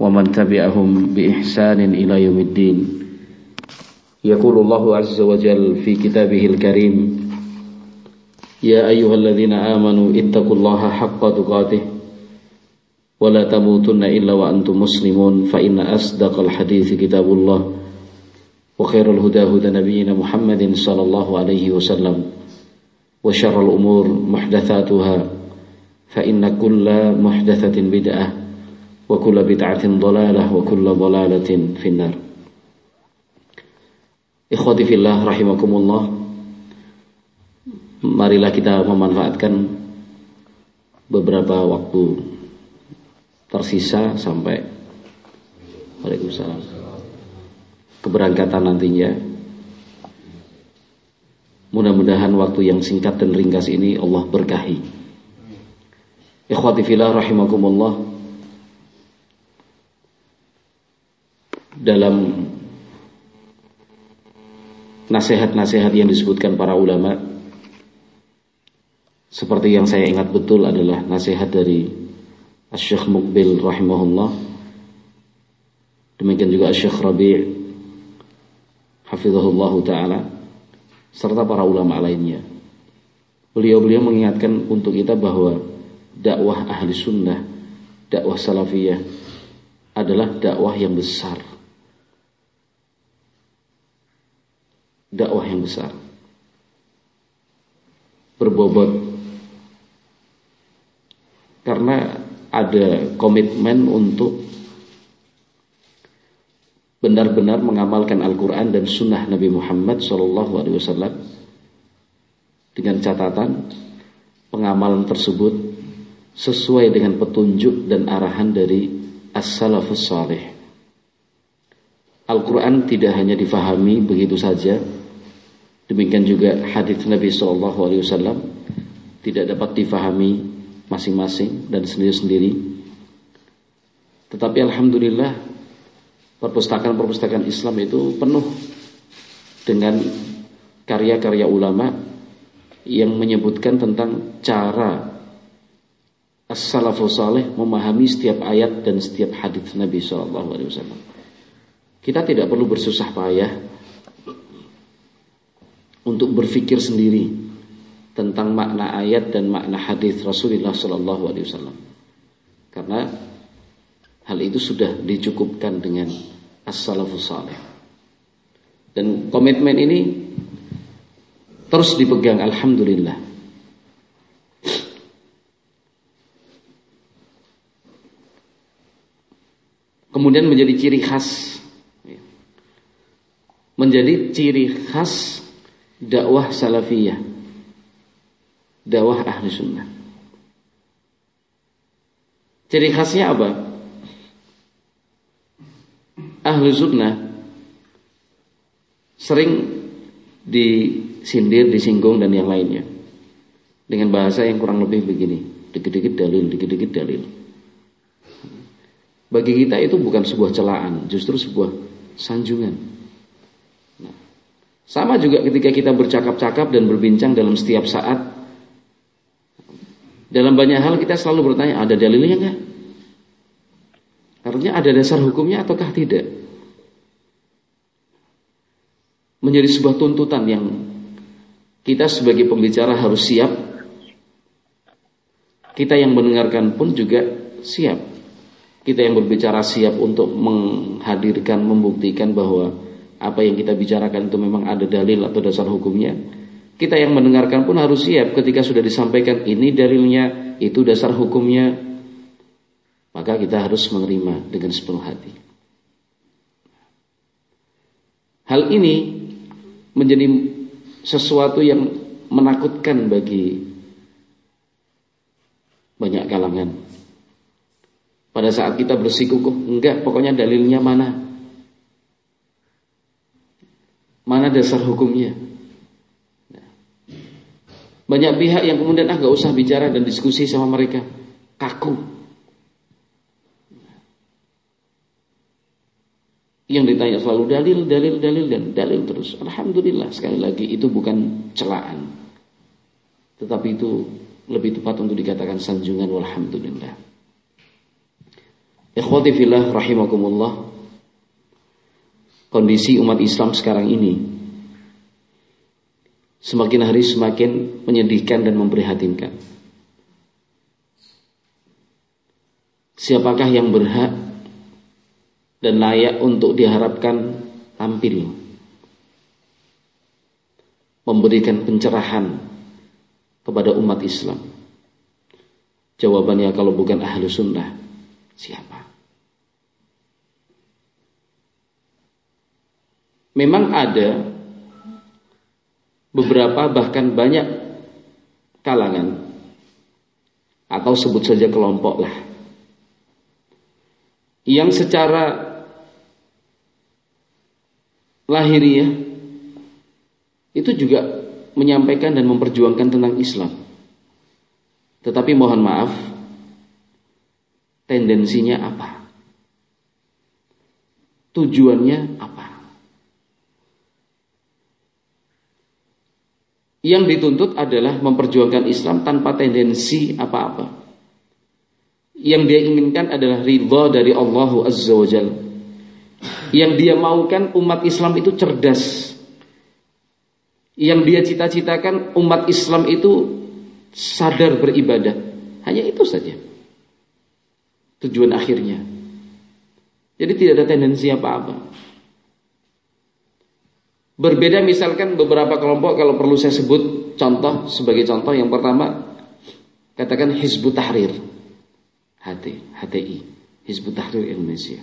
ومن تبعهم بإحسان إلى يوم الدين. يقول الله عز وجل في كتابه الكريم يا أيها الذين آمنوا اتقوا الله حق تقاته ولا تموتن إلا وأنتم مسلمون فإن أصدق الحديث كتاب الله وخير الهدى هدى نبينا محمد صلى الله عليه وسلم وشر الأمور محدثاتها فإن كل محدثة بدعة kulla bid'atin dhalalah wa kulla dhalalatin finnar. Ikhwati fillah rahimakumullah. Marilah kita memanfaatkan beberapa waktu tersisa sampai Waalaikumsalam. Keberangkatan nantinya. Mudah-mudahan waktu yang singkat dan ringkas ini Allah berkahi. Ikhwati fillah rahimakumullah. dalam nasihat-nasihat yang disebutkan para ulama seperti yang saya ingat betul adalah nasihat dari Syekh Mukbil rahimahullah. Demikian juga Syekh Rabi' hafizahullah taala serta para ulama lainnya. Beliau-beliau mengingatkan untuk kita bahwa dakwah ahli sunnah dakwah salafiyah adalah dakwah yang besar dakwah yang besar. Berbobot karena ada komitmen untuk benar-benar mengamalkan Al-Quran dan Sunnah Nabi Muhammad SAW dengan catatan pengamalan tersebut sesuai dengan petunjuk dan arahan dari as-salafus salih. Al-Quran tidak hanya difahami begitu saja, Demikian juga hadis Nabi Shallallahu Alaihi Wasallam tidak dapat difahami masing-masing dan sendiri-sendiri. Tetapi alhamdulillah perpustakaan-perpustakaan Islam itu penuh dengan karya-karya ulama yang menyebutkan tentang cara as-salafus saleh memahami setiap ayat dan setiap hadis Nabi Shallallahu Alaihi Wasallam. Kita tidak perlu bersusah payah untuk berpikir sendiri tentang makna ayat dan makna hadis Rasulullah Sallallahu Alaihi Wasallam. Karena hal itu sudah dicukupkan dengan as-salafus salih. Dan komitmen ini terus dipegang alhamdulillah. Kemudian menjadi ciri khas menjadi ciri khas dakwah salafiyah, dakwah ahli sunnah. Ciri khasnya apa? Ahli sunnah sering disindir, disinggung dan yang lainnya dengan bahasa yang kurang lebih begini, dikit-dikit dalil, dikit-dikit dalil. Bagi kita itu bukan sebuah celaan, justru sebuah sanjungan. Sama juga ketika kita bercakap-cakap dan berbincang dalam setiap saat. Dalam banyak hal kita selalu bertanya, ada dalilnya nggak? Artinya ada dasar hukumnya ataukah tidak? Menjadi sebuah tuntutan yang kita sebagai pembicara harus siap. Kita yang mendengarkan pun juga siap. Kita yang berbicara siap untuk menghadirkan, membuktikan bahwa apa yang kita bicarakan itu memang ada dalil atau dasar hukumnya. Kita yang mendengarkan pun harus siap ketika sudah disampaikan ini dalilnya, itu dasar hukumnya. Maka kita harus menerima dengan sepenuh hati. Hal ini menjadi sesuatu yang menakutkan bagi banyak kalangan. Pada saat kita bersikukuh, enggak, pokoknya dalilnya mana? Mana dasar hukumnya? Banyak pihak yang kemudian ah usah bicara dan diskusi sama mereka. Kaku. Yang ditanya selalu dalil, dalil, dalil, dan dalil terus. Alhamdulillah sekali lagi itu bukan celaan. Tetapi itu lebih tepat untuk dikatakan sanjungan walhamdulillah. Ikhwati fillah rahimakumullah. Kondisi umat Islam sekarang ini semakin hari semakin menyedihkan dan memprihatinkan. Siapakah yang berhak dan layak untuk diharapkan tampil memberikan pencerahan kepada umat Islam? Jawabannya kalau bukan ahlu sunnah, siapa? Memang ada beberapa bahkan banyak kalangan atau sebut saja kelompok lah yang secara lahiriah itu juga menyampaikan dan memperjuangkan tentang Islam. Tetapi mohon maaf, tendensinya apa? Tujuannya apa? Yang dituntut adalah memperjuangkan Islam tanpa tendensi apa-apa. Yang dia inginkan adalah ridha dari Allah Azza wa Jal. Yang dia maukan umat Islam itu cerdas. Yang dia cita-citakan umat Islam itu sadar beribadah. Hanya itu saja. Tujuan akhirnya. Jadi tidak ada tendensi apa-apa. Berbeda misalkan beberapa kelompok kalau perlu saya sebut contoh sebagai contoh yang pertama katakan Hizbut Tahrir HT, HTI Hizbut Tahrir Indonesia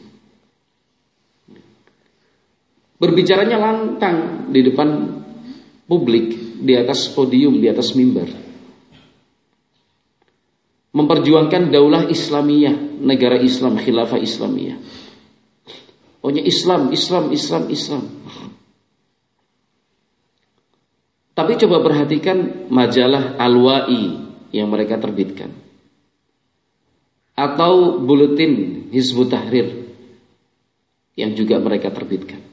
Berbicaranya lantang di depan publik di atas podium, di atas mimbar memperjuangkan daulah Islamiyah, negara Islam, khilafah Islamiyah. Pokoknya Islam, Islam, Islam, Islam. Tapi coba perhatikan majalah Al-Wa'i yang mereka terbitkan. Atau buletin Hizbut Tahrir yang juga mereka terbitkan.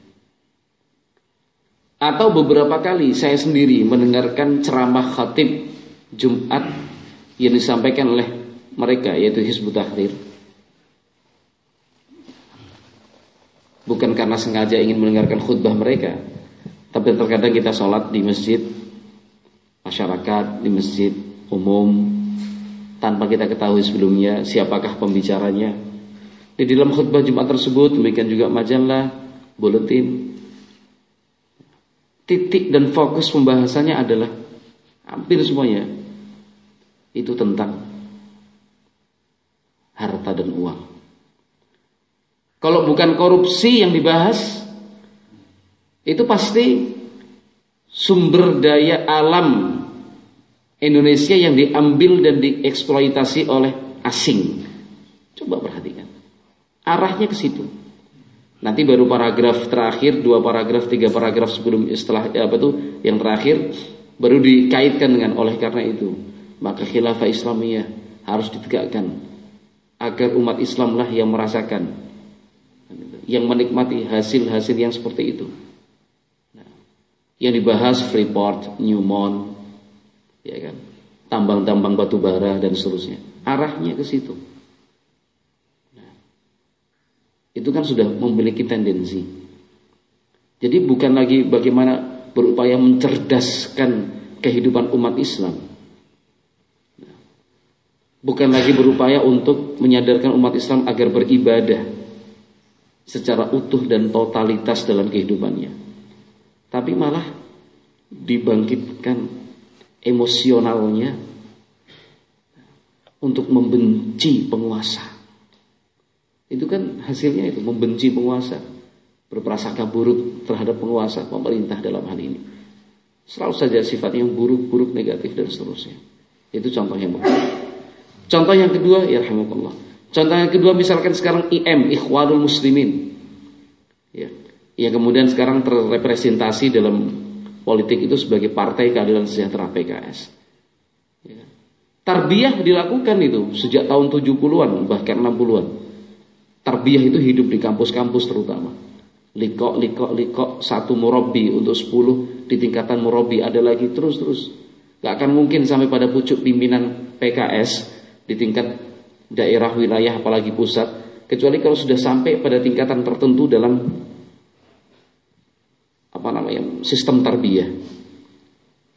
Atau beberapa kali saya sendiri mendengarkan ceramah khatib Jumat yang disampaikan oleh mereka yaitu Hizbut Tahrir. Bukan karena sengaja ingin mendengarkan khutbah mereka, tapi terkadang kita sholat di masjid masyarakat, di masjid umum tanpa kita ketahui sebelumnya siapakah pembicaranya. Di dalam khutbah Jumat tersebut demikian juga majalah, buletin. Titik dan fokus pembahasannya adalah hampir semuanya itu tentang harta dan uang. Kalau bukan korupsi yang dibahas, itu pasti sumber daya alam Indonesia yang diambil dan dieksploitasi oleh asing. Coba perhatikan. Arahnya ke situ. Nanti baru paragraf terakhir, dua paragraf, tiga paragraf sebelum setelah apa tuh yang terakhir baru dikaitkan dengan oleh karena itu maka khilafah Islamiyah harus ditegakkan agar umat Islamlah yang merasakan yang menikmati hasil-hasil yang seperti itu. Nah, yang dibahas Freeport, Newmont, ya kan, tambang-tambang batu bara dan seterusnya. Arahnya ke situ. Nah, itu kan sudah memiliki tendensi. Jadi bukan lagi bagaimana berupaya mencerdaskan kehidupan umat Islam. Nah, bukan lagi berupaya untuk menyadarkan umat Islam agar beribadah secara utuh dan totalitas dalam kehidupannya. Tapi malah dibangkitkan emosionalnya untuk membenci penguasa. Itu kan hasilnya itu membenci penguasa, berprasangka buruk terhadap penguasa pemerintah dalam hal ini. Selalu saja sifatnya yang buruk-buruk negatif dan seterusnya. Itu contoh yang pertama. Contoh yang kedua, ya rahmatullah. Contoh yang kedua misalkan sekarang IM, Ikhwanul Muslimin. Ya. Ya kemudian sekarang terrepresentasi dalam politik itu sebagai Partai Keadilan Sejahtera PKS. Ya. Tarbiyah dilakukan itu sejak tahun 70-an bahkan 60-an. Tarbiyah itu hidup di kampus-kampus terutama. Likok, likok, likok, satu murabi untuk 10 di tingkatan murabi ada lagi terus-terus. Gak akan mungkin sampai pada pucuk pimpinan PKS di tingkat daerah wilayah apalagi pusat kecuali kalau sudah sampai pada tingkatan tertentu dalam apa namanya sistem tarbiyah.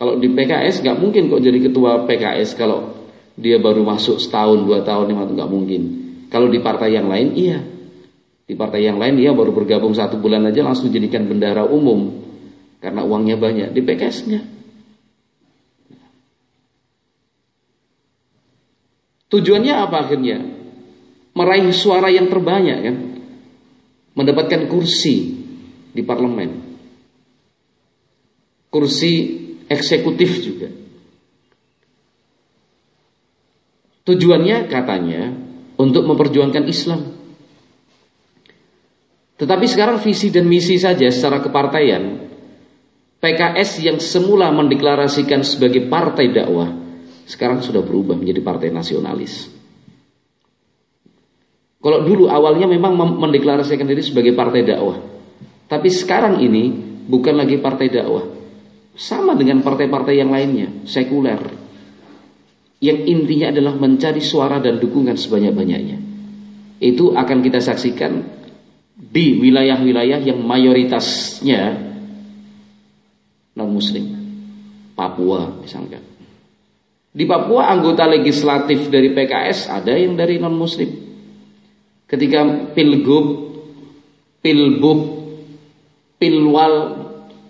Kalau di PKS nggak mungkin kok jadi ketua PKS kalau dia baru masuk setahun dua tahun lima nggak mungkin. Kalau di partai yang lain iya. Di partai yang lain dia baru bergabung satu bulan aja langsung jadikan bendara umum karena uangnya banyak. Di PKS enggak. Tujuannya apa akhirnya? Meraih suara yang terbanyak kan? Mendapatkan kursi di parlemen kursi eksekutif juga. Tujuannya katanya untuk memperjuangkan Islam. Tetapi sekarang visi dan misi saja secara kepartaian PKS yang semula mendeklarasikan sebagai partai dakwah sekarang sudah berubah menjadi partai nasionalis. Kalau dulu awalnya memang mendeklarasikan diri sebagai partai dakwah, tapi sekarang ini bukan lagi partai dakwah, sama dengan partai-partai yang lainnya, sekuler. Yang intinya adalah mencari suara dan dukungan sebanyak-banyaknya. Itu akan kita saksikan di wilayah-wilayah yang mayoritasnya non-muslim. Papua misalkan. Di Papua anggota legislatif dari PKS ada yang dari non-muslim. Ketika pilgub, pilbub, pilwal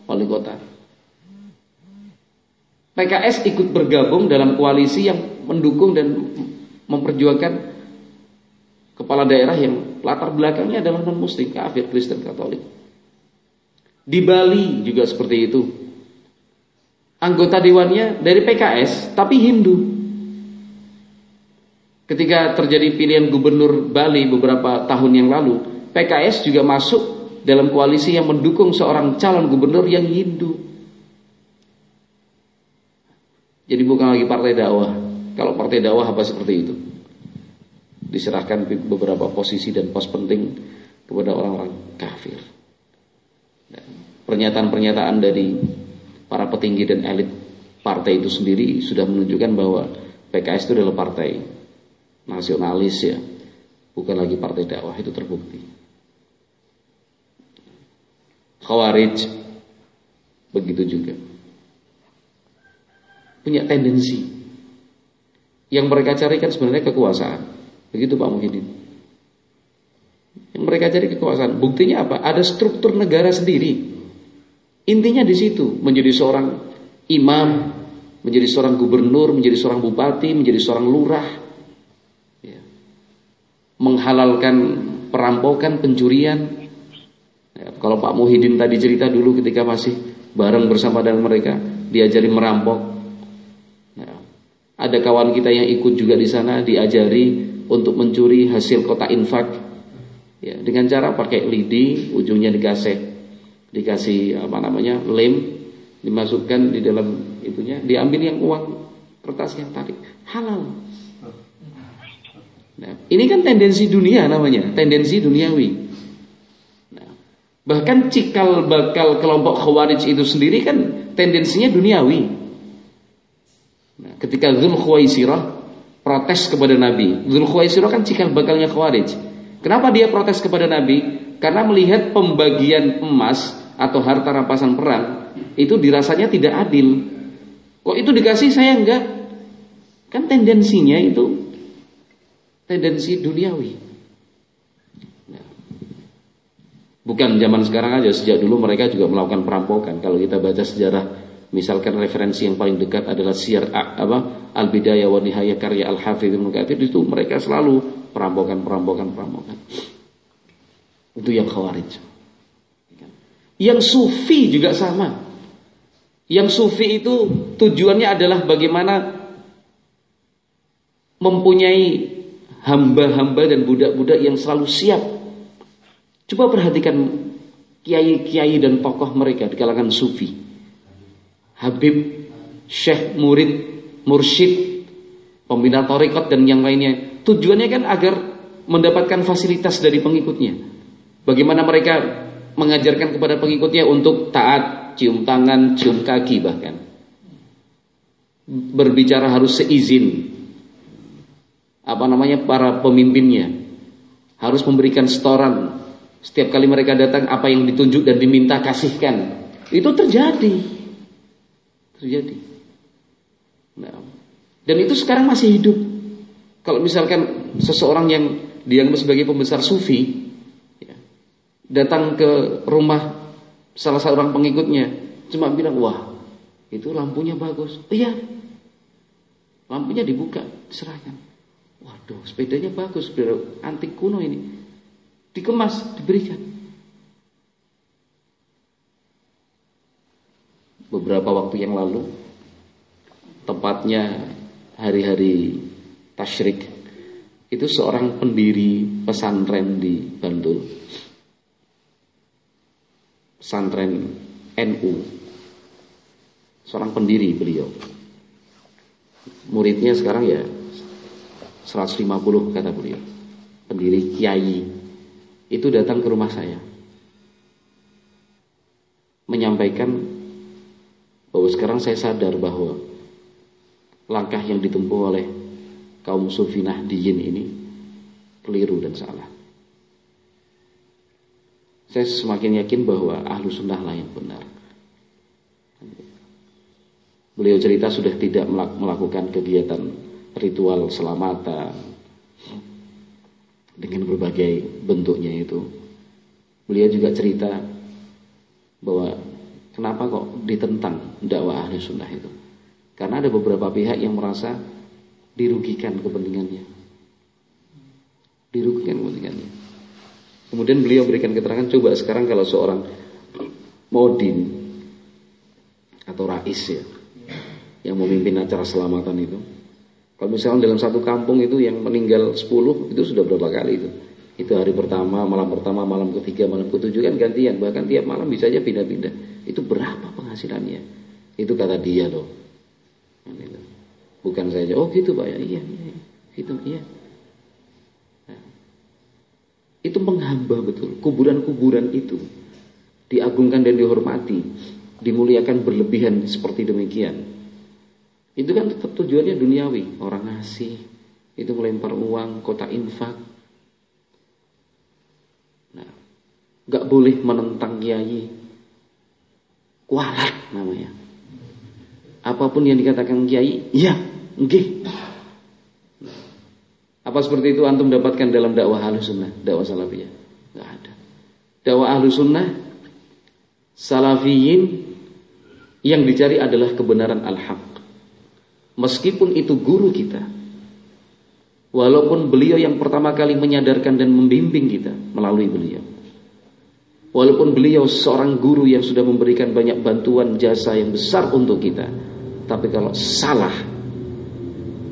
wali kota PKS ikut bergabung dalam koalisi yang mendukung dan memperjuangkan kepala daerah yang latar belakangnya adalah non muslim, kafir, Kristen, Katolik. Di Bali juga seperti itu. Anggota dewannya dari PKS tapi Hindu. Ketika terjadi pilihan gubernur Bali beberapa tahun yang lalu, PKS juga masuk dalam koalisi yang mendukung seorang calon gubernur yang Hindu. Jadi bukan lagi partai dakwah. Kalau partai dakwah apa seperti itu? Diserahkan beberapa posisi dan pos penting kepada orang-orang kafir. Pernyataan-pernyataan dari para petinggi dan elit partai itu sendiri sudah menunjukkan bahwa PKS itu adalah partai nasionalis ya, bukan lagi partai dakwah itu terbukti. Khawarij begitu juga punya tendensi. Yang mereka carikan sebenarnya kekuasaan. Begitu Pak Muhyiddin. Yang mereka cari kekuasaan. Buktinya apa? Ada struktur negara sendiri. Intinya di situ, menjadi seorang imam, menjadi seorang gubernur, menjadi seorang bupati, menjadi seorang lurah. Ya. Menghalalkan perampokan, pencurian. Ya, kalau Pak Muhyiddin tadi cerita dulu ketika masih bareng bersama dengan mereka, diajari merampok, ada kawan kita yang ikut juga di sana diajari untuk mencuri hasil kotak infak. Ya, dengan cara pakai lidi, ujungnya dikasih dikasih apa namanya? lem, dimasukkan di dalam itunya, diambil yang uang kertas yang tarik. Halal. Nah, ini kan tendensi dunia namanya, tendensi duniawi. Nah, bahkan cikal bakal kelompok khawarij itu sendiri kan tendensinya duniawi. Nah, ketika Dzul Khuwaisirah protes kepada Nabi. Dzul Khuwaisirah kan cikal bakalnya Khawarij. Kenapa dia protes kepada Nabi? Karena melihat pembagian emas atau harta rampasan perang itu dirasanya tidak adil. Kok itu dikasih saya enggak? Kan tendensinya itu tendensi duniawi. Nah, bukan zaman sekarang aja, sejak dulu mereka juga melakukan perampokan. Kalau kita baca sejarah Misalkan referensi yang paling dekat adalah Syiar apa Al-Bidayah wa Nihayah karya Al-Hafidz Ibnu Katsir itu mereka selalu perampokan perampokan perampokan. Itu yang khawarij. Yang sufi juga sama. Yang sufi itu tujuannya adalah bagaimana mempunyai hamba-hamba dan budak-budak yang selalu siap. Coba perhatikan kiai-kiai dan tokoh mereka di kalangan sufi. Habib, syekh, murid, mursyid, pembina tarekat dan yang lainnya. Tujuannya kan agar mendapatkan fasilitas dari pengikutnya. Bagaimana mereka mengajarkan kepada pengikutnya untuk taat, cium tangan, cium kaki bahkan. Berbicara harus seizin. Apa namanya para pemimpinnya harus memberikan setoran setiap kali mereka datang apa yang ditunjuk dan diminta kasihkan. Itu terjadi. Terjadi. Nah, dan itu sekarang masih hidup. Kalau misalkan seseorang yang dianggap sebagai pembesar sufi ya, datang ke rumah salah seorang pengikutnya, cuma bilang, wah itu lampunya bagus. Iya, lampunya dibuka, diserahkan. Waduh, sepedanya bagus, antik kuno ini. Dikemas, diberikan. Beberapa waktu yang lalu, tepatnya hari-hari tasyrik itu seorang pendiri pesantren di Bantul. Pesantren NU seorang pendiri beliau. Muridnya sekarang ya 150 kata beliau. Pendiri kiai. Itu datang ke rumah saya. Menyampaikan bahwa sekarang saya sadar bahwa langkah yang ditempuh oleh kaum sufi nahdiyin ini keliru dan salah. Saya semakin yakin bahwa ahlu sunnah lah yang benar. Beliau cerita sudah tidak melakukan kegiatan ritual selamatan dengan berbagai bentuknya itu. Beliau juga cerita bahwa kenapa kok ditentang dakwah ahli sunnah itu. Karena ada beberapa pihak yang merasa dirugikan kepentingannya. Dirugikan kepentingannya. Kemudian beliau berikan keterangan, coba sekarang kalau seorang modin atau rais ya, yang memimpin acara selamatan itu, kalau misalnya dalam satu kampung itu yang meninggal 10 itu sudah berapa kali itu? Itu hari pertama, malam pertama, malam ketiga, malam ketujuh kan gantian, bahkan tiap malam bisa aja pindah-pindah. Itu berapa penghasilannya? Itu kata dia loh. Bukan saja, oh gitu Pak ya, iya, iya, iya. itu iya. Nah, itu menghamba betul. Kuburan-kuburan itu diagungkan dan dihormati, dimuliakan berlebihan seperti demikian. Itu kan tetap tujuannya duniawi, orang ngasih, itu melempar uang, kota infak. Nah, gak boleh menentang kiai, kualat namanya. Apa pun yang dikatakan kiai, iya, Nggih. Apa seperti itu antum dapatkan dalam dakwah ahlu sunnah, dakwah salafiyah? Enggak ada. Dakwah ahlu sunnah, salafiyin yang dicari adalah kebenaran al-haq. Meskipun itu guru kita, walaupun beliau yang pertama kali menyadarkan dan membimbing kita melalui beliau. Walaupun beliau seorang guru yang sudah memberikan banyak bantuan jasa yang besar untuk kita, tapi kalau salah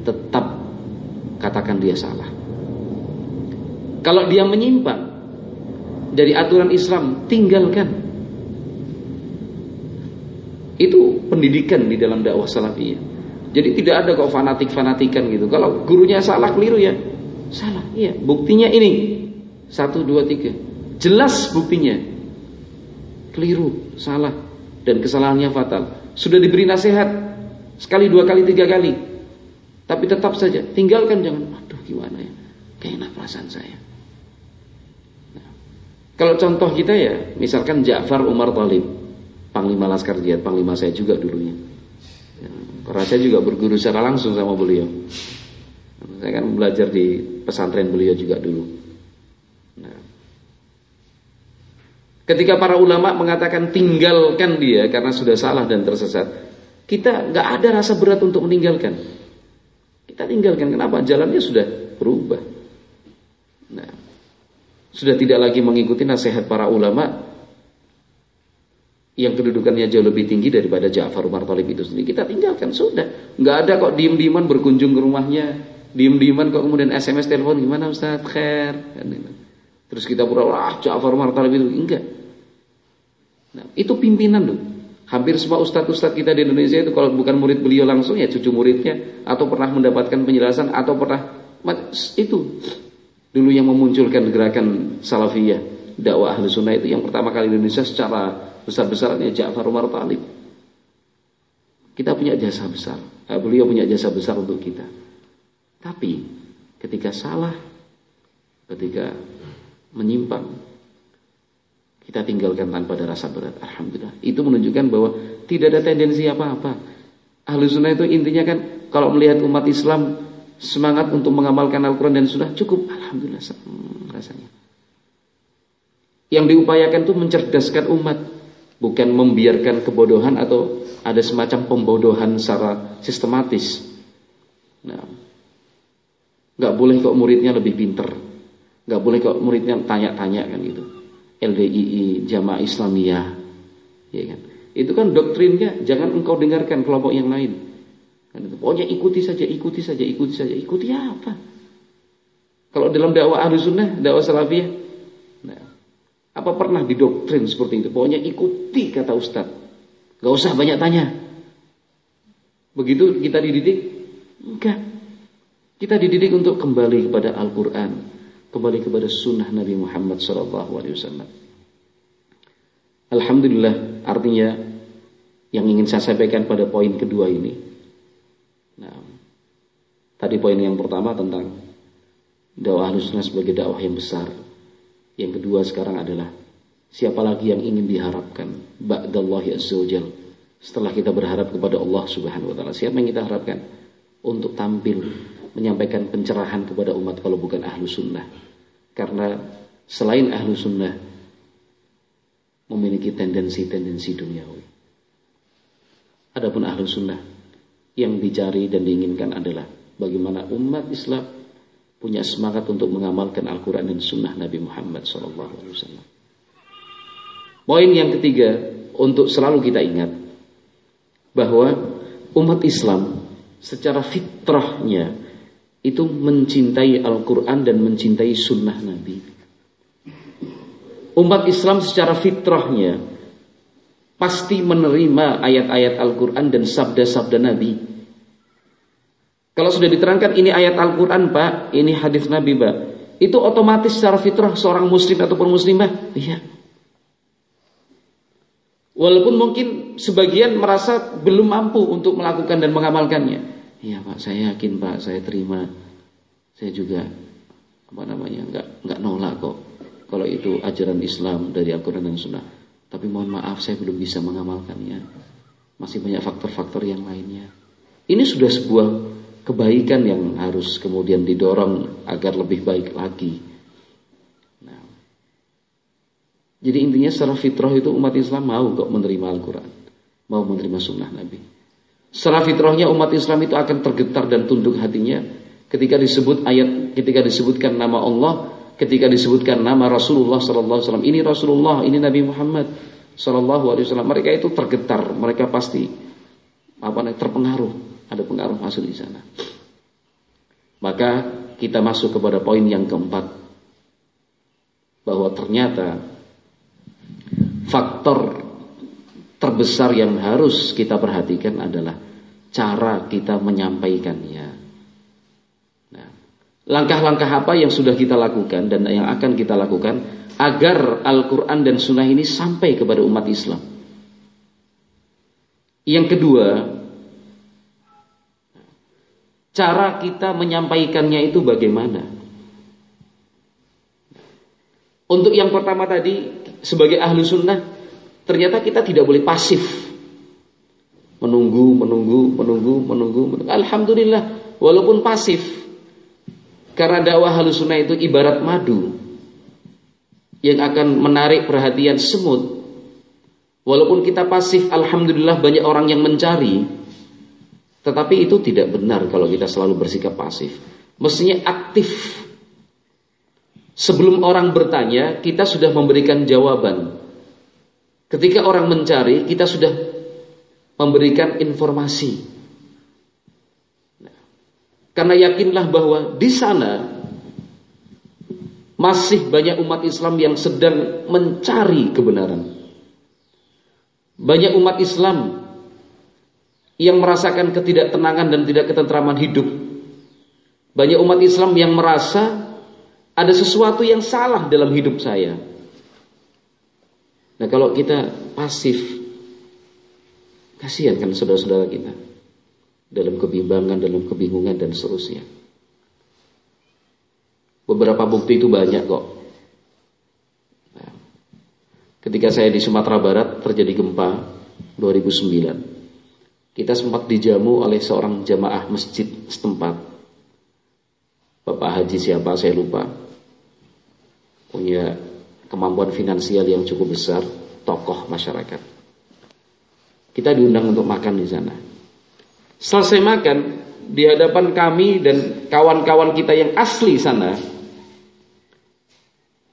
tetap katakan dia salah. Kalau dia menyimpang dari aturan Islam, tinggalkan. Itu pendidikan di dalam dakwah salafiyah. Jadi tidak ada kok fanatik-fanatikan gitu. Kalau gurunya salah keliru ya salah. Iya, buktinya ini. Satu, dua, tiga. Jelas buktinya. Keliru, salah. Dan kesalahannya fatal. Sudah diberi nasihat. Sekali, dua kali, tiga kali. Tapi tetap saja tinggalkan jangan aduh gimana ya. Kayak enak perasaan saya. Nah, kalau contoh kita ya, misalkan Ja'far Umar Talib, Panglima Laskar Jihad, Panglima saya juga dulunya. Ya, karena saya juga berguru secara langsung sama beliau. Saya kan belajar di pesantren beliau juga dulu. Nah, ketika para ulama mengatakan tinggalkan dia karena sudah salah dan tersesat, kita nggak ada rasa berat untuk meninggalkan. Kita tinggalkan. Kenapa? Jalannya sudah berubah. Nah, sudah tidak lagi mengikuti nasihat para ulama yang kedudukannya jauh lebih tinggi daripada Ja'far Umar Talib itu sendiri. Kita tinggalkan sudah. Nggak ada kok diem-dieman berkunjung ke rumahnya, Diem-dieman kok kemudian SMS telepon gimana Ustaz? Khair. Kan gitu. Terus kita pura ah Ja'far Martalib itu enggak. Nah, itu pimpinan loh. Hampir semua ustadz-ustadz kita di Indonesia itu kalau bukan murid beliau langsung ya cucu muridnya atau pernah mendapatkan penjelasan atau pernah itu dulu yang memunculkan gerakan salafiyah dakwah ahli sunnah itu yang pertama kali di Indonesia secara besar-besarannya Ja'far Umar Talib. Kita punya jasa besar. Eh, beliau punya jasa besar untuk kita. Tapi ketika salah, ketika menyimpang, kita tinggalkan tanpa ada rasa berat. Alhamdulillah. Itu menunjukkan bahwa tidak ada tendensi apa-apa. Ahlu sunnah itu intinya kan kalau melihat umat Islam semangat untuk mengamalkan Al-Quran dan sudah cukup. Alhamdulillah hmm, rasanya. Yang diupayakan itu mencerdaskan umat. Bukan membiarkan kebodohan atau ada semacam pembodohan secara sistematis. Nah, nggak boleh kok muridnya lebih pinter. Nggak boleh kok muridnya tanya-tanya kan gitu. LDII Jamaah Islamiyah. Ya kan? Itu kan doktrinnya jangan engkau dengarkan kelompok yang lain. Kan pokoknya ikuti saja ikuti saja ikuti saja. Ikuti apa? Kalau dalam dakwah ahli sunnah dakwah salafiyah nah, apa pernah didoktrin seperti itu? Pokoknya ikuti kata ustaz. Gak usah banyak tanya. Begitu kita dididik? Enggak kita dididik untuk kembali kepada Al-Quran kembali kepada sunnah Nabi Muhammad SAW. Alhamdulillah artinya yang ingin saya sampaikan pada poin kedua ini. Nah, tadi poin yang pertama tentang dakwah sunnah sebagai dakwah yang besar. Yang kedua sekarang adalah siapa lagi yang ingin diharapkan ba'dallahi azza setelah kita berharap kepada Allah Subhanahu wa taala. Siapa yang kita harapkan untuk tampil menyampaikan pencerahan kepada umat kalau bukan ahlu sunnah. Karena selain ahlu sunnah memiliki tendensi-tendensi duniawi. Adapun ahlu sunnah yang dicari dan diinginkan adalah bagaimana umat Islam punya semangat untuk mengamalkan Al-Quran dan Sunnah Nabi Muhammad SAW. Poin yang ketiga untuk selalu kita ingat bahwa umat Islam secara fitrahnya itu mencintai Al-Quran dan mencintai sunnah Nabi. Umat Islam secara fitrahnya pasti menerima ayat-ayat Al-Quran dan sabda-sabda Nabi. Kalau sudah diterangkan ini ayat Al-Quran Pak, ini hadis Nabi Pak, itu otomatis secara fitrah seorang muslim ataupun muslimah, iya. Walaupun mungkin sebagian merasa belum mampu untuk melakukan dan mengamalkannya. Iya Pak, saya yakin Pak, saya terima. Saya juga apa namanya nggak nggak nolak kok kalau itu ajaran Islam dari Al-Quran dan Sunnah. Tapi mohon maaf saya belum bisa mengamalkannya. Masih banyak faktor-faktor yang lainnya. Ini sudah sebuah kebaikan yang harus kemudian didorong agar lebih baik lagi. Nah, jadi intinya secara fitrah itu umat Islam mau kok menerima Al-Quran. Mau menerima sunnah Nabi. Secara fitrahnya umat Islam itu akan tergetar dan tunduk hatinya ketika disebut ayat, ketika disebutkan nama Allah, ketika disebutkan nama Rasulullah sallallahu alaihi wasallam. Ini Rasulullah, ini Nabi Muhammad sallallahu alaihi wasallam. Mereka itu tergetar, mereka pasti apa namanya terpengaruh, ada pengaruh masuk di sana. Maka kita masuk kepada poin yang keempat bahwa ternyata faktor terbesar yang harus kita perhatikan adalah cara kita menyampaikannya. Nah, langkah-langkah apa yang sudah kita lakukan dan yang akan kita lakukan agar Al-Quran dan Sunnah ini sampai kepada umat Islam. Yang kedua, cara kita menyampaikannya itu bagaimana? Untuk yang pertama tadi, sebagai ahlu sunnah, ternyata kita tidak boleh pasif. Menunggu, menunggu, menunggu, menunggu, menunggu. Alhamdulillah, walaupun pasif. Karena dakwah halusuna itu ibarat madu yang akan menarik perhatian semut. Walaupun kita pasif, alhamdulillah banyak orang yang mencari. Tetapi itu tidak benar kalau kita selalu bersikap pasif. Mestinya aktif. Sebelum orang bertanya, kita sudah memberikan jawaban. Ketika orang mencari, kita sudah memberikan informasi. Nah, Karena yakinlah bahwa di sana masih banyak umat Islam yang sedang mencari kebenaran. Banyak umat Islam yang merasakan ketidaktenangan dan tidak ketentraman hidup. Banyak umat Islam yang merasa ada sesuatu yang salah dalam hidup saya. Nah, kalau kita pasif, kasihan kan saudara-saudara kita dalam kebimbangan, dalam kebingungan dan seterusnya. Beberapa bukti itu banyak kok. Ketika saya di Sumatera Barat terjadi gempa 2009. Kita sempat dijamu oleh seorang jamaah masjid setempat. Bapak Haji siapa saya lupa. Punya kemampuan finansial yang cukup besar, tokoh masyarakat. Kita diundang untuk makan di sana. Selesai makan, di hadapan kami dan kawan-kawan kita yang asli sana,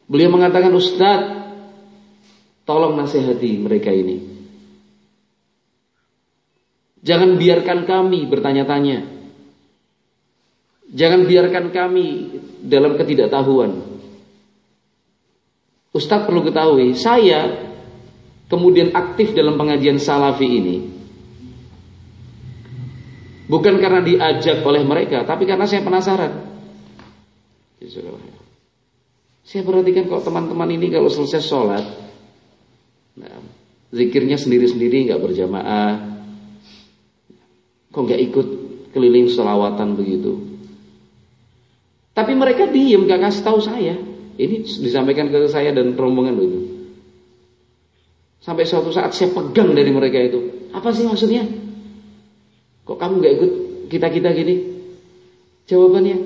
beliau mengatakan, Ustadz, Tolong nasihati mereka ini. Jangan biarkan kami bertanya-tanya. Jangan biarkan kami dalam ketidaktahuan. Ustadz perlu ketahui, saya kemudian aktif dalam pengajian salafi ini. Bukan karena diajak oleh mereka, tapi karena saya penasaran. Saya perhatikan kok teman-teman ini kalau selesai sholat, Nah, zikirnya sendiri-sendiri nggak berjamaah. Kok nggak ikut keliling selawatan begitu? Tapi mereka diem gak kasih tahu saya. Ini disampaikan ke saya dan rombongan begitu. Sampai suatu saat saya pegang dari mereka itu. Apa sih maksudnya? Kok kamu nggak ikut kita kita gini? Jawabannya,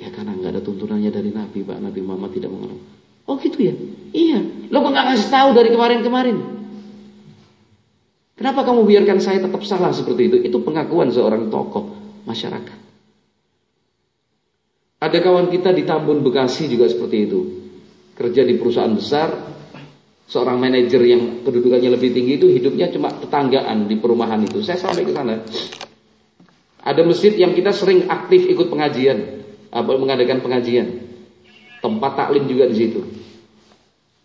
ya karena nggak ada tuntunannya dari Nabi, Pak. Nabi Muhammad tidak mengenal. Oh gitu ya? Iya. Lo kok nggak ngasih tahu dari kemarin-kemarin? Kenapa kamu biarkan saya tetap salah seperti itu? Itu pengakuan seorang tokoh masyarakat. Ada kawan kita di Tambun Bekasi juga seperti itu. Kerja di perusahaan besar, seorang manajer yang kedudukannya lebih tinggi itu hidupnya cuma tetanggaan di perumahan itu. Saya sampai ke sana. Ada masjid yang kita sering aktif ikut pengajian, apa mengadakan pengajian. Tempat taklim juga di situ.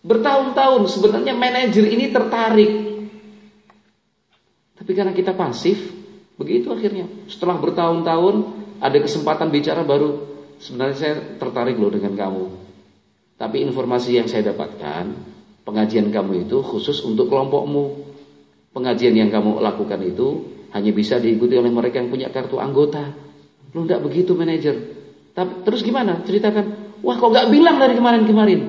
Bertahun-tahun sebenarnya manajer ini tertarik. Tapi karena kita pasif, begitu akhirnya. Setelah bertahun-tahun ada kesempatan bicara baru, sebenarnya saya tertarik loh dengan kamu. Tapi informasi yang saya dapatkan, pengajian kamu itu khusus untuk kelompokmu. Pengajian yang kamu lakukan itu hanya bisa diikuti oleh mereka yang punya kartu anggota. Lu enggak begitu manajer. Tapi terus gimana? Ceritakan. Wah kok gak bilang dari kemarin-kemarin?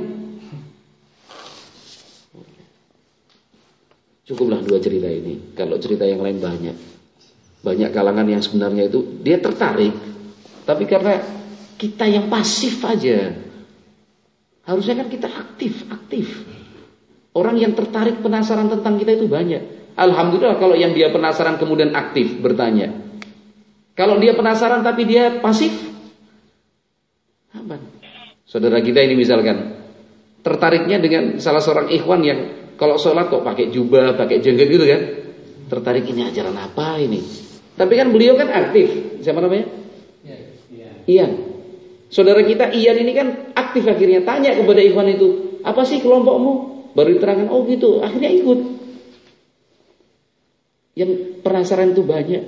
Cukuplah dua cerita ini. Kalau cerita yang lain banyak. Banyak kalangan yang sebenarnya itu dia tertarik. Tapi karena kita yang pasif aja. Harusnya kan kita aktif, aktif. Orang yang tertarik penasaran tentang kita itu banyak. Alhamdulillah kalau yang dia penasaran kemudian aktif bertanya. Kalau dia penasaran tapi dia pasif, aman. Saudara kita ini misalkan tertariknya dengan salah seorang ikhwan yang kalau sholat kok pakai jubah, pakai jenggot gitu kan? Tertarik ini ajaran apa ini? Tapi kan beliau kan aktif. Siapa namanya? Ian. Saudara kita Ian ini kan aktif akhirnya tanya kepada ikhwan itu, apa sih kelompokmu? Baru diterangkan, oh gitu. Akhirnya ikut. Yang penasaran itu banyak.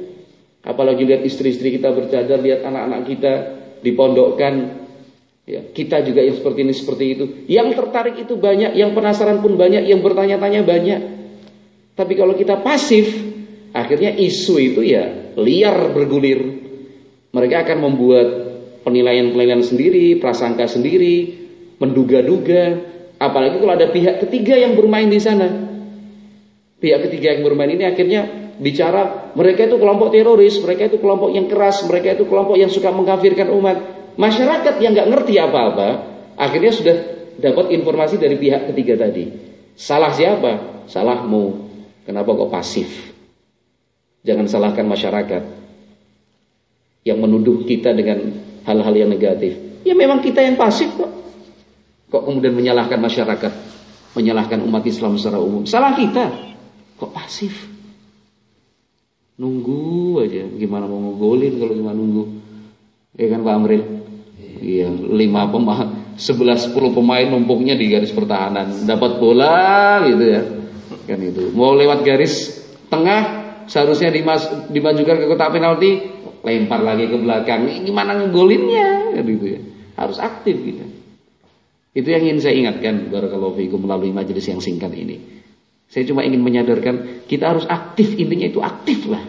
Apalagi lihat istri-istri kita bercadar, lihat anak-anak kita dipondokkan, Ya, kita juga yang seperti ini seperti itu. Yang tertarik itu banyak, yang penasaran pun banyak, yang bertanya-tanya banyak. Tapi kalau kita pasif, akhirnya isu itu ya liar bergulir. Mereka akan membuat penilaian-penilaian sendiri, prasangka sendiri, menduga-duga. Apalagi kalau ada pihak ketiga yang bermain di sana. Pihak ketiga yang bermain ini akhirnya bicara mereka itu kelompok teroris, mereka itu kelompok yang keras, mereka itu kelompok yang suka mengkafirkan umat. Masyarakat yang nggak ngerti apa-apa, akhirnya sudah dapat informasi dari pihak ketiga tadi. Salah siapa? Salahmu. Kenapa kok pasif? Jangan salahkan masyarakat yang menuduh kita dengan hal-hal yang negatif. Ya memang kita yang pasif kok. Kok kemudian menyalahkan masyarakat, menyalahkan umat Islam secara umum? Salah kita. Kok pasif? Nunggu aja. Gimana mau ngegolin kalau cuma nunggu? Ya kan Pak Amril? Iya, lima pemain, sebelas sepuluh pemain numpuknya di garis pertahanan, dapat bola gitu ya, kan itu. Mau lewat garis tengah, seharusnya dimas, dimajukan ke kotak penalti, lempar lagi ke belakang. Ini gimana ngegolinnya, kan gitu ya. Harus aktif gitu. Itu yang ingin saya ingatkan barakallahu fiikum melalui majelis yang singkat ini. Saya cuma ingin menyadarkan kita harus aktif, intinya itu aktif lah.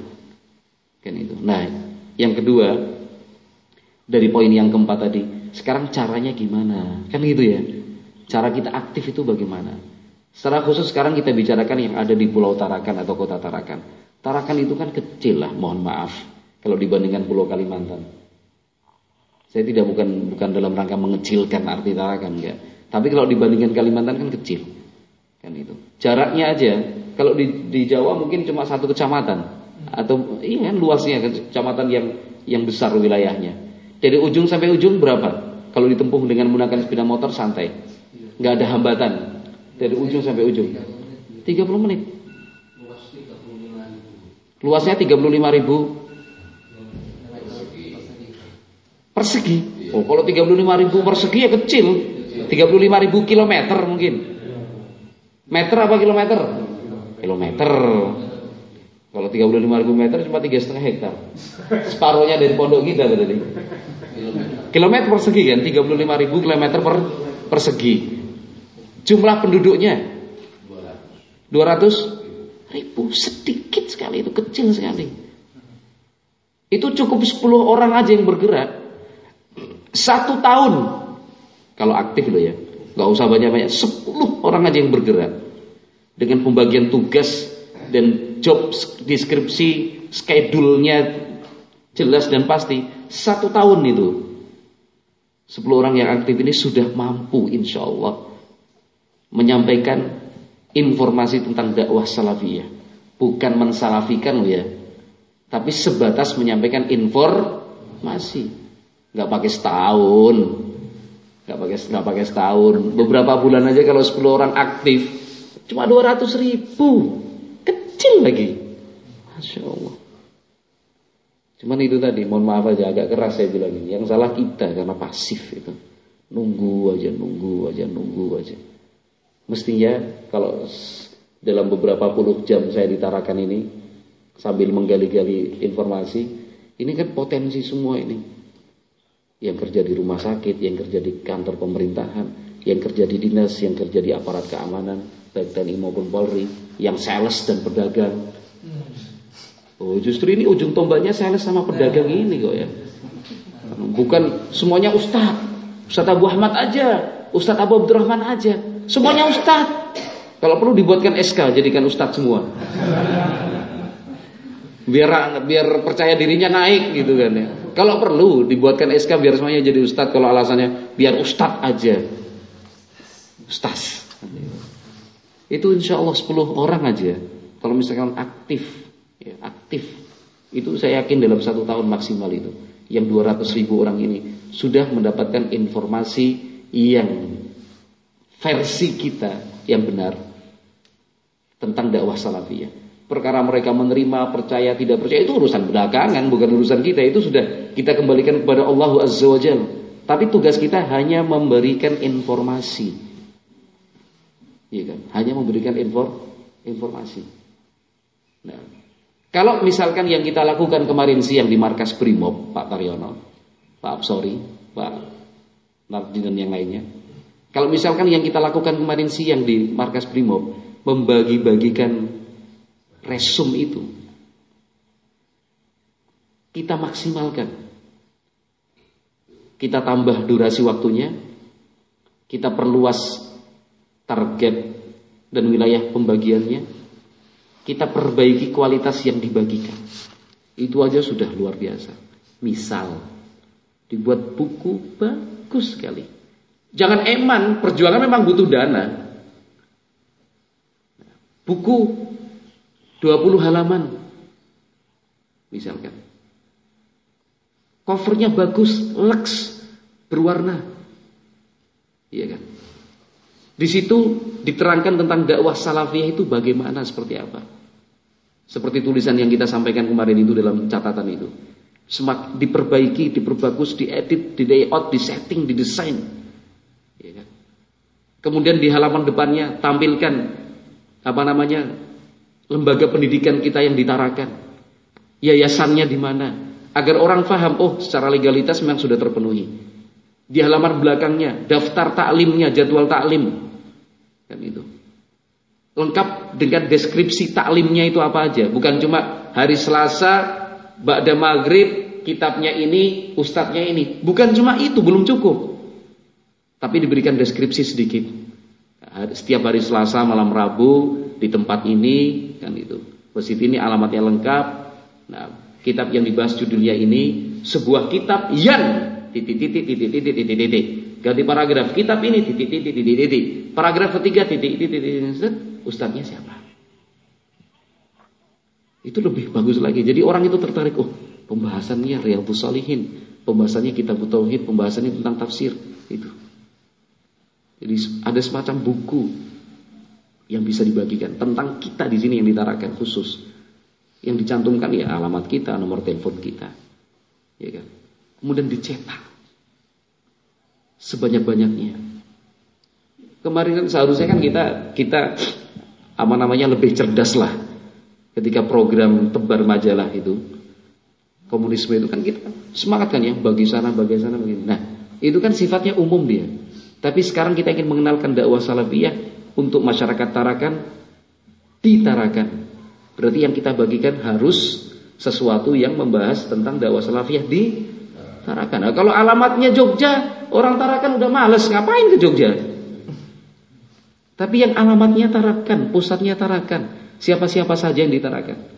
Kan itu. Nah, yang kedua, dari poin yang keempat tadi. Sekarang caranya gimana? Kan gitu ya. Cara kita aktif itu bagaimana? Secara khusus sekarang kita bicarakan yang ada di Pulau Tarakan atau Kota Tarakan. Tarakan itu kan kecil lah, mohon maaf kalau dibandingkan Pulau Kalimantan. Saya tidak bukan bukan dalam rangka mengecilkan arti Tarakan enggak. Tapi kalau dibandingkan Kalimantan kan kecil. Kan itu. Jaraknya aja kalau di, di Jawa mungkin cuma satu kecamatan atau iya kan luasnya kecamatan yang yang besar wilayahnya. Dari ujung sampai ujung berapa? Kalau ditempuh dengan menggunakan sepeda motor santai. Nggak ada hambatan. Dari ujung sampai ujung. 30 menit. Luasnya 35 ribu persegi. Oh, kalau 35 ribu persegi ya kecil. 35 ribu kilometer mungkin. Meter apa kilometer? Kilometer. Kalau 35 ribu meter cuma tiga setengah hektar. Separuhnya dari pondok kita berarti. Kilometer persegi kan, 35 ribu kilometer per persegi. Jumlah penduduknya 200 ribu, sedikit sekali itu, kecil sekali. Itu cukup 10 orang aja yang bergerak. Satu tahun, kalau aktif loh ya, nggak usah banyak-banyak, 10 orang aja yang bergerak. Dengan pembagian tugas dan job deskripsi, schedule-nya jelas dan pasti, satu tahun itu 10 orang yang aktif ini sudah mampu insya Allah menyampaikan informasi tentang dakwah salafiyah. Bukan mensalafikan loh ya. Tapi sebatas menyampaikan informasi. Gak pakai setahun. Gak pakai gak pakai setahun. Beberapa bulan aja kalau 10 orang aktif cuma 200 ribu. Kecil lagi. Masya Allah. Cuman itu tadi, mohon maaf aja agak keras saya bilang ini. Yang salah kita karena pasif itu. Nunggu aja, nunggu aja, nunggu aja. Mestinya kalau dalam beberapa puluh jam saya ditarakan ini sambil menggali-gali informasi, ini kan potensi semua ini. Yang kerja di rumah sakit, yang kerja di kantor pemerintahan, yang kerja di dinas, yang kerja di aparat keamanan, baik TNI maupun Polri, yang sales dan pedagang, Oh, justru ini ujung tombaknya sales sama pedagang ini kok ya. Bukan semuanya ustaz. Ustaz Abu Ahmad aja, Ustaz Abu Abdurrahman aja. Semuanya ustaz. Kalau perlu dibuatkan SK jadikan ustaz semua. Biar biar percaya dirinya naik gitu kan ya. Kalau perlu dibuatkan SK biar semuanya jadi ustaz kalau alasannya biar ustaz aja. Ustaz. Itu insya Allah 10 orang aja. Kalau misalkan aktif ya, aktif. Itu saya yakin dalam satu tahun maksimal itu. Yang 200 ribu orang ini sudah mendapatkan informasi yang versi kita yang benar tentang dakwah salafiyah. Perkara mereka menerima, percaya, tidak percaya itu urusan belakangan, bukan urusan kita. Itu sudah kita kembalikan kepada Allah Azza wa. Tapi tugas kita hanya memberikan informasi. Iya kan? Hanya memberikan infor, informasi. Nah, kalau misalkan yang kita lakukan kemarin siang di markas Brimob, Pak Taryono, Pak Absori, Pak Nardin dan yang lainnya. Kalau misalkan yang kita lakukan kemarin siang di markas Brimob, membagi-bagikan resum itu, kita maksimalkan. Kita tambah durasi waktunya, kita perluas target dan wilayah pembagiannya, kita perbaiki kualitas yang dibagikan. Itu aja sudah luar biasa. Misal, dibuat buku bagus sekali. Jangan eman, perjuangan memang butuh dana. Buku 20 halaman. Misalkan. Covernya bagus, lux, berwarna. Iya kan? Di situ diterangkan tentang dakwah salafiyah itu bagaimana seperti apa. Seperti tulisan yang kita sampaikan kemarin itu dalam catatan itu. semak diperbaiki, diperbagus, diedit, di layout, di setting, didesain. Ya kan? Kemudian di halaman depannya tampilkan apa namanya lembaga pendidikan kita yang ditarakan, yayasannya di mana, agar orang paham, oh secara legalitas memang sudah terpenuhi. Di halaman belakangnya daftar taklimnya, jadwal taklim, kan itu. Lengkap dengan deskripsi taklimnya itu apa aja, bukan cuma hari Selasa Ba'da maghrib kitabnya ini, ustadznya ini. Bukan cuma itu, belum cukup. Tapi diberikan deskripsi sedikit. Setiap hari Selasa, malam Rabu di tempat ini kan itu. Masjid ini alamatnya lengkap. Nah, kitab yang dibahas judulnya ini sebuah kitab yang titik titik titik titik titik titik ganti paragraf kitab ini titik titik titik titik paragraf ketiga titik titik titik ustadznya siapa itu lebih bagus lagi. Jadi orang itu tertarik, oh pembahasannya Riyadhus Salihin, pembahasannya Kitab Tauhid, pembahasannya tentang tafsir itu. Jadi ada semacam buku yang bisa dibagikan tentang kita di sini yang ditarakan khusus. Yang dicantumkan ya alamat kita, nomor telepon kita. Ya kan? Kemudian dicetak sebanyak-banyaknya. Kemarin kan seharusnya kan kita kita apa namanya lebih cerdas lah ketika program tebar majalah itu komunisme itu kan kita semangat kan ya bagi sana bagi sana bagi nah itu kan sifatnya umum dia tapi sekarang kita ingin mengenalkan dakwah salafiyah untuk masyarakat Tarakan di Tarakan berarti yang kita bagikan harus sesuatu yang membahas tentang dakwah salafiyah di Tarakan nah, kalau alamatnya Jogja orang Tarakan udah males ngapain ke Jogja tapi yang alamatnya Tarakan pusatnya Tarakan Siapa-siapa saja yang ditarakan.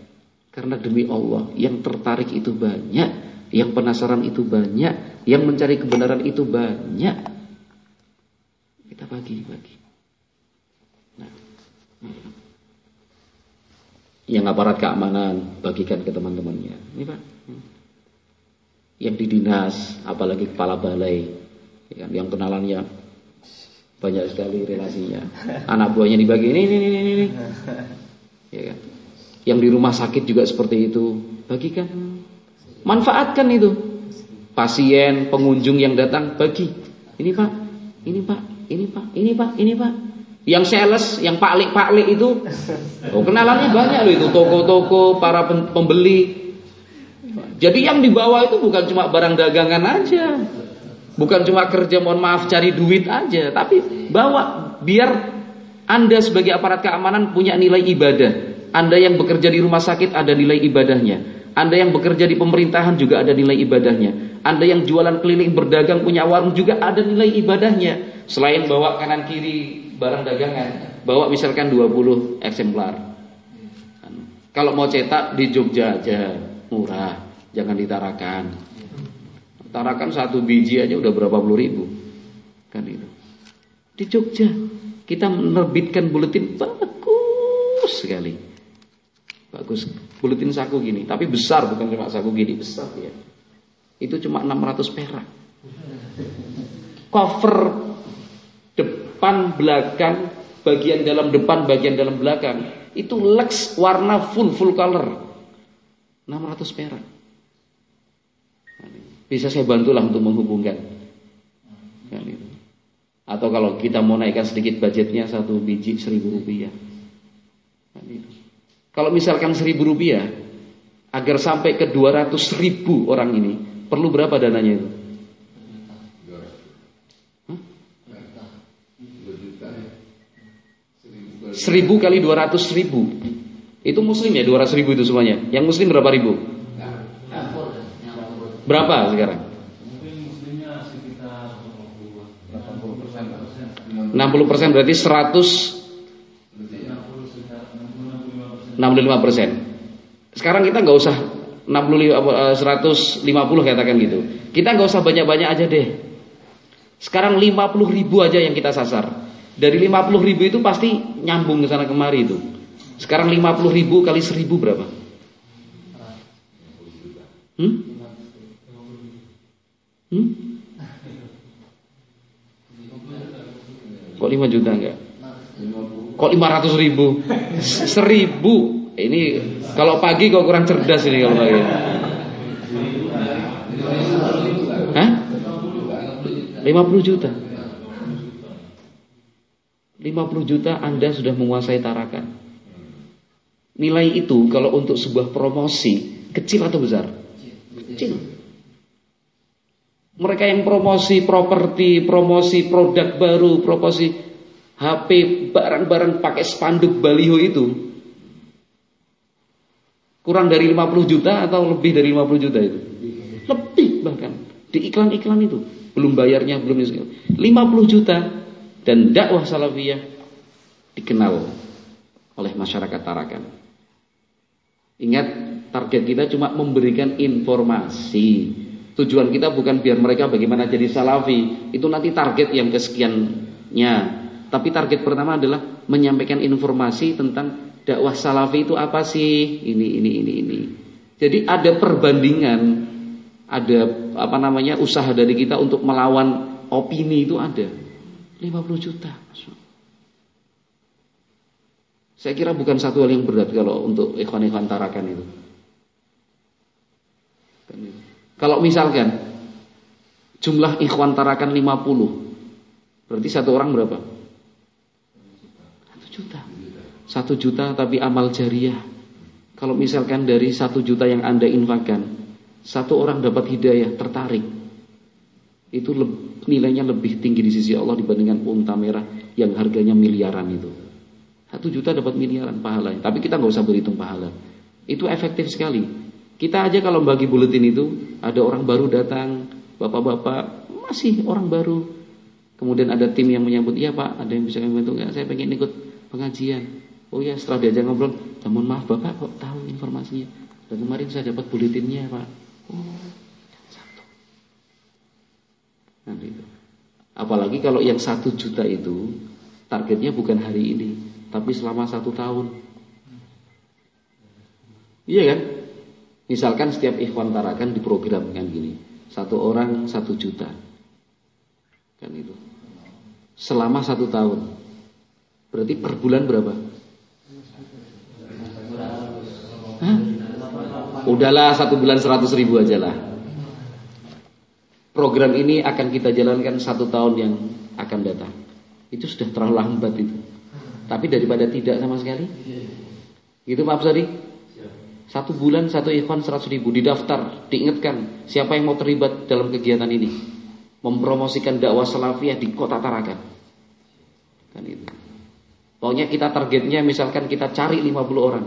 Karena demi Allah yang tertarik itu banyak, yang penasaran itu banyak, yang mencari kebenaran itu banyak. Kita bagi-bagi. Nah. Yang aparat keamanan bagikan ke teman-temannya. Ini Pak. Yang di dinas, apalagi kepala balai, yang kenalannya banyak sekali relasinya. Anak buahnya dibagi ini, ini, ini, ini ya kan? Yang di rumah sakit juga seperti itu. Bagikan. Manfaatkan itu. Pasien, pengunjung yang datang bagi. Ini Pak, ini Pak, ini Pak, ini Pak, ini Pak. Yang sales, yang paklik-paklik itu, oh kenalannya banyak loh itu toko-toko, para pembeli. Jadi yang dibawa itu bukan cuma barang dagangan aja, bukan cuma kerja mohon maaf cari duit aja, tapi bawa biar anda sebagai aparat keamanan punya nilai ibadah. Anda yang bekerja di rumah sakit ada nilai ibadahnya. Anda yang bekerja di pemerintahan juga ada nilai ibadahnya. Anda yang jualan keliling berdagang punya warung juga ada nilai ibadahnya. Selain bawa kanan kiri barang dagangan, bawa misalkan 20 eksemplar. Kalau mau cetak di Jogja aja, murah, jangan ditarakan. Tarakan satu biji aja udah berapa puluh ribu, kan itu. Di Jogja, kita menerbitkan buletin bagus sekali. Bagus. Buletin saku gini, tapi besar bukan cuma saku gini, besar ya. Itu cuma 600 perak. Cover depan belakang, bagian dalam depan, bagian dalam belakang, itu lex warna full full color. 600 perak. Bisa saya bantulah untuk menghubungkan. Kan. Atau kalau kita mau naikkan sedikit budgetnya satu biji seribu rupiah. Kalau misalkan seribu rupiah, agar sampai ke dua ratus ribu orang ini, perlu berapa dananya itu? Seribu kali dua ratus ribu Itu muslim ya dua ratus ribu itu semuanya Yang muslim berapa ribu? Berapa sekarang? 60% berarti 100 65 persen. Sekarang kita nggak usah 60 150 katakan gitu. Kita nggak usah banyak-banyak aja deh. Sekarang 50 ribu aja yang kita sasar. Dari 50 ribu itu pasti nyambung ke sana kemari itu. Sekarang 50 ribu kali 1000 berapa? Hmm? Hmm? Kok 5 juta enggak? Kok 500 ribu? 1000 Ini kalau pagi kok kurang cerdas ini kalau pagi Hah? 50 juta 50 juta Anda sudah menguasai tarakan. Nilai itu kalau untuk sebuah promosi kecil atau besar? Kecil. Mereka yang promosi properti, promosi produk baru, promosi HP, barang-barang pakai spanduk baliho itu kurang dari 50 juta atau lebih dari 50 juta itu? Lebih bahkan di iklan-iklan itu belum bayarnya belum 50 juta dan dakwah salafiyah dikenal oleh masyarakat Tarakan. Ingat target kita cuma memberikan informasi. Tujuan kita bukan biar mereka bagaimana jadi salafi. Itu nanti target yang kesekiannya. Tapi target pertama adalah menyampaikan informasi tentang dakwah salafi itu apa sih? Ini ini ini ini. Jadi ada perbandingan, ada apa namanya usaha dari kita untuk melawan opini itu ada. 50 juta. Saya kira bukan satu hal yang berat kalau untuk ikhwan-ikhwan tarakan itu. Kalau misalkan jumlah ikhwan tarakan 50, berarti satu orang berapa? Satu juta. Satu juta tapi amal jariah. Kalau misalkan dari satu juta yang anda infakkan, satu orang dapat hidayah tertarik, itu nilainya lebih tinggi di sisi Allah dibandingkan unta merah yang harganya miliaran itu. Satu juta dapat miliaran pahala. Tapi kita nggak usah berhitung pahala. Itu efektif sekali. Kita aja kalau bagi buletin itu ada orang baru datang, bapak-bapak masih orang baru. Kemudian ada tim yang menyambut, iya pak, ada yang bisa membantu nggak? Saya pengen ikut pengajian. Oh ya, setelah diajak ngobrol, ya, mohon maaf bapak kok tahu informasinya. Dan kemarin saya dapat buletinnya pak. Oh. Apalagi kalau yang satu juta itu targetnya bukan hari ini, tapi selama satu tahun. Iya kan? Misalkan setiap ikhwan tarakan diprogramkan gini, satu orang satu juta, kan itu. Selama satu tahun, berarti per bulan berapa? Hah? Udahlah satu bulan seratus ribu aja lah. Program ini akan kita jalankan satu tahun yang akan datang. Itu sudah terlalu lambat itu. Tapi daripada tidak sama sekali. Itu maaf tadi. Satu bulan satu ikhwan seratus ribu didaftar, diingatkan siapa yang mau terlibat dalam kegiatan ini, mempromosikan dakwah salafiyah di kota Tarakan. Kan itu. Pokoknya kita targetnya misalkan kita cari 50 orang.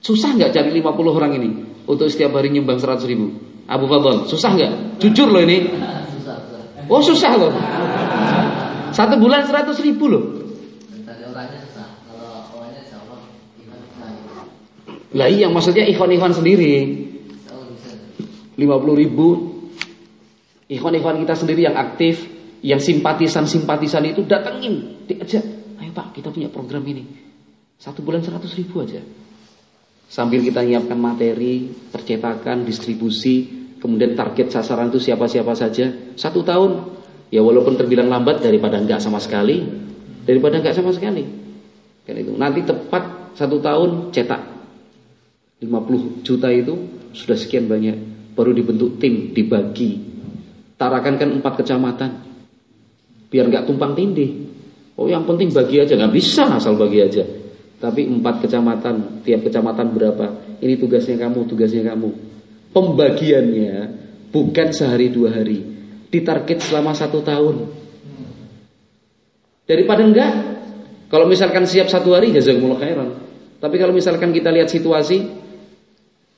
Susah nggak cari 50 orang ini untuk setiap hari nyumbang 100 ribu? Abu Fadl, susah nggak? Jujur loh ini. Oh susah loh. Satu bulan 100 ribu loh. Lah iya maksudnya ikhwan-ikhwan sendiri 50 ribu Ikhwan-ikhwan kita sendiri yang aktif Yang simpatisan-simpatisan itu datengin Diajak Ayo pak kita punya program ini Satu bulan 100 ribu aja Sambil kita nyiapkan materi Percetakan, distribusi Kemudian target sasaran itu siapa-siapa saja. Satu tahun. Ya walaupun terbilang lambat daripada enggak sama sekali. Daripada enggak sama sekali. Kan itu. Nanti tepat satu tahun cetak. 50 juta itu sudah sekian banyak. Baru dibentuk tim dibagi. Tarakan kan empat kecamatan. Biar nggak tumpang tindih. Oh yang penting bagi aja. Nggak bisa asal bagi aja. Tapi empat kecamatan tiap kecamatan berapa? Ini tugasnya kamu tugasnya kamu pembagiannya bukan sehari dua hari ditarget selama satu tahun daripada enggak kalau misalkan siap satu hari jazakumullah khairan tapi kalau misalkan kita lihat situasi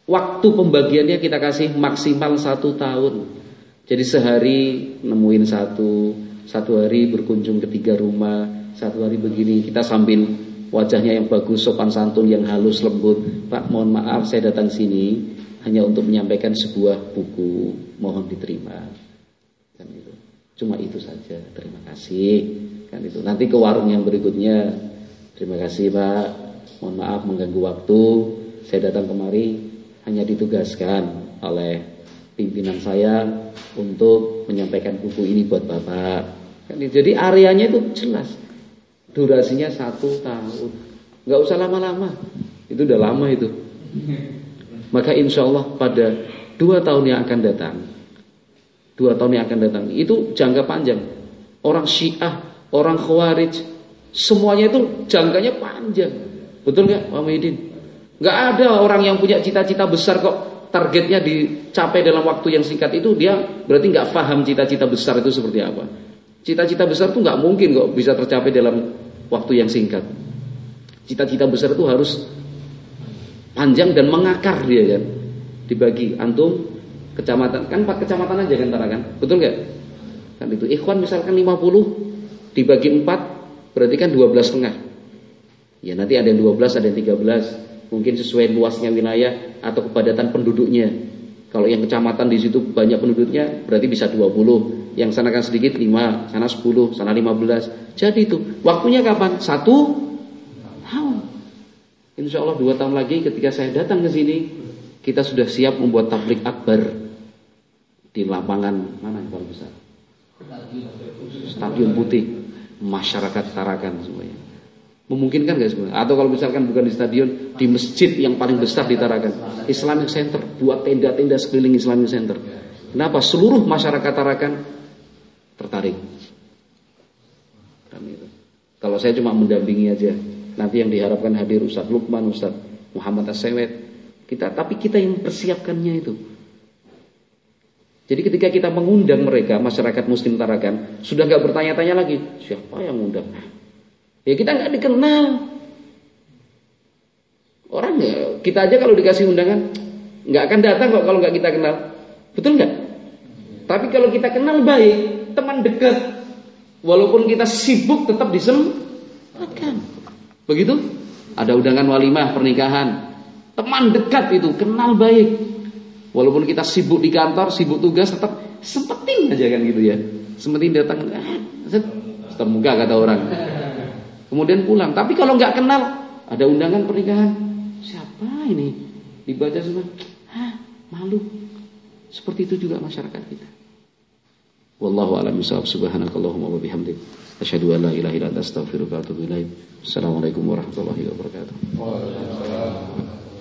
Waktu pembagiannya kita kasih maksimal satu tahun. Jadi sehari nemuin satu, satu hari berkunjung ke tiga rumah, satu hari begini kita sambil wajahnya yang bagus, sopan santun, yang halus, lembut. Pak, mohon maaf saya datang sini hanya untuk menyampaikan sebuah buku, mohon diterima. Kan itu. Cuma itu saja. Terima kasih. Kan itu. Nanti ke warung yang berikutnya. Terima kasih Pak. Mohon maaf mengganggu waktu. Saya datang kemari hanya ditugaskan oleh pimpinan saya untuk menyampaikan buku ini buat bapak. Kan jadi areanya itu jelas, durasinya satu tahun, nggak usah lama-lama, itu udah lama itu. Maka insya Allah pada dua tahun yang akan datang, Dua tahun yang akan datang. Itu jangka panjang. Orang Syiah, orang Khawarij, semuanya itu jangkanya panjang. Betul nggak, Pak Muhyiddin? Nggak ada orang yang punya cita-cita besar kok targetnya dicapai dalam waktu yang singkat itu dia berarti nggak paham cita-cita besar itu seperti apa. Cita-cita besar itu nggak mungkin kok bisa tercapai dalam waktu yang singkat. Cita-cita besar itu harus panjang dan mengakar dia kan. Dibagi antum kecamatan kan empat kecamatan aja kan Tarakan. Betul nggak? Kan itu ikhwan misalkan 50 dibagi 4 berarti kan 12 setengah. Ya nanti ada yang 12, ada yang 13. Mungkin sesuai luasnya wilayah atau kepadatan penduduknya. Kalau yang kecamatan di situ banyak penduduknya berarti bisa 20. Yang sana kan sedikit 5, sana 10, sana 15. Jadi itu waktunya kapan? Satu. Insya Allah dua tahun lagi ketika saya datang ke sini kita sudah siap membuat tablik akbar di lapangan mana yang paling besar? Stadion Putih, masyarakat Tarakan semuanya. Memungkinkan gak sebenarnya? Atau kalau misalkan bukan di stadion, di masjid yang paling besar di Tarakan, Islamic Center, buat tenda-tenda sekeliling Islamic Center. Kenapa? Seluruh masyarakat Tarakan tertarik. Kalau saya cuma mendampingi aja, nanti yang diharapkan hadir Ustaz Lukman, Ustaz Muhammad Asewet, kita, tapi kita yang persiapkannya itu. Jadi ketika kita mengundang mereka, masyarakat muslim Tarakan, sudah nggak bertanya-tanya lagi, siapa yang mengundang? Ya kita nggak dikenal. Orang ya, kita aja kalau dikasih undangan, nggak akan datang kok kalau nggak kita kenal. Betul nggak? Tapi kalau kita kenal baik, teman dekat, walaupun kita sibuk tetap disempatkan. Begitu? Ada undangan walimah pernikahan, teman dekat itu kenal baik, Walaupun kita sibuk di kantor, sibuk tugas, tetap sempetin aja kan gitu ya. Sempetin datang, ah, termuka kata orang. Kemudian pulang. Tapi kalau nggak kenal, ada undangan pernikahan. Siapa ini? Dibaca semua. Hah, malu. Seperti itu juga masyarakat kita. Wallahu a'lam. Subhanakallahumma wa bihamdik. Asyhadu an la ilaha illa anta astaghfiruka wa atubu ilaik. Assalamualaikum warahmatullahi wabarakatuh. Waalaikumsalam.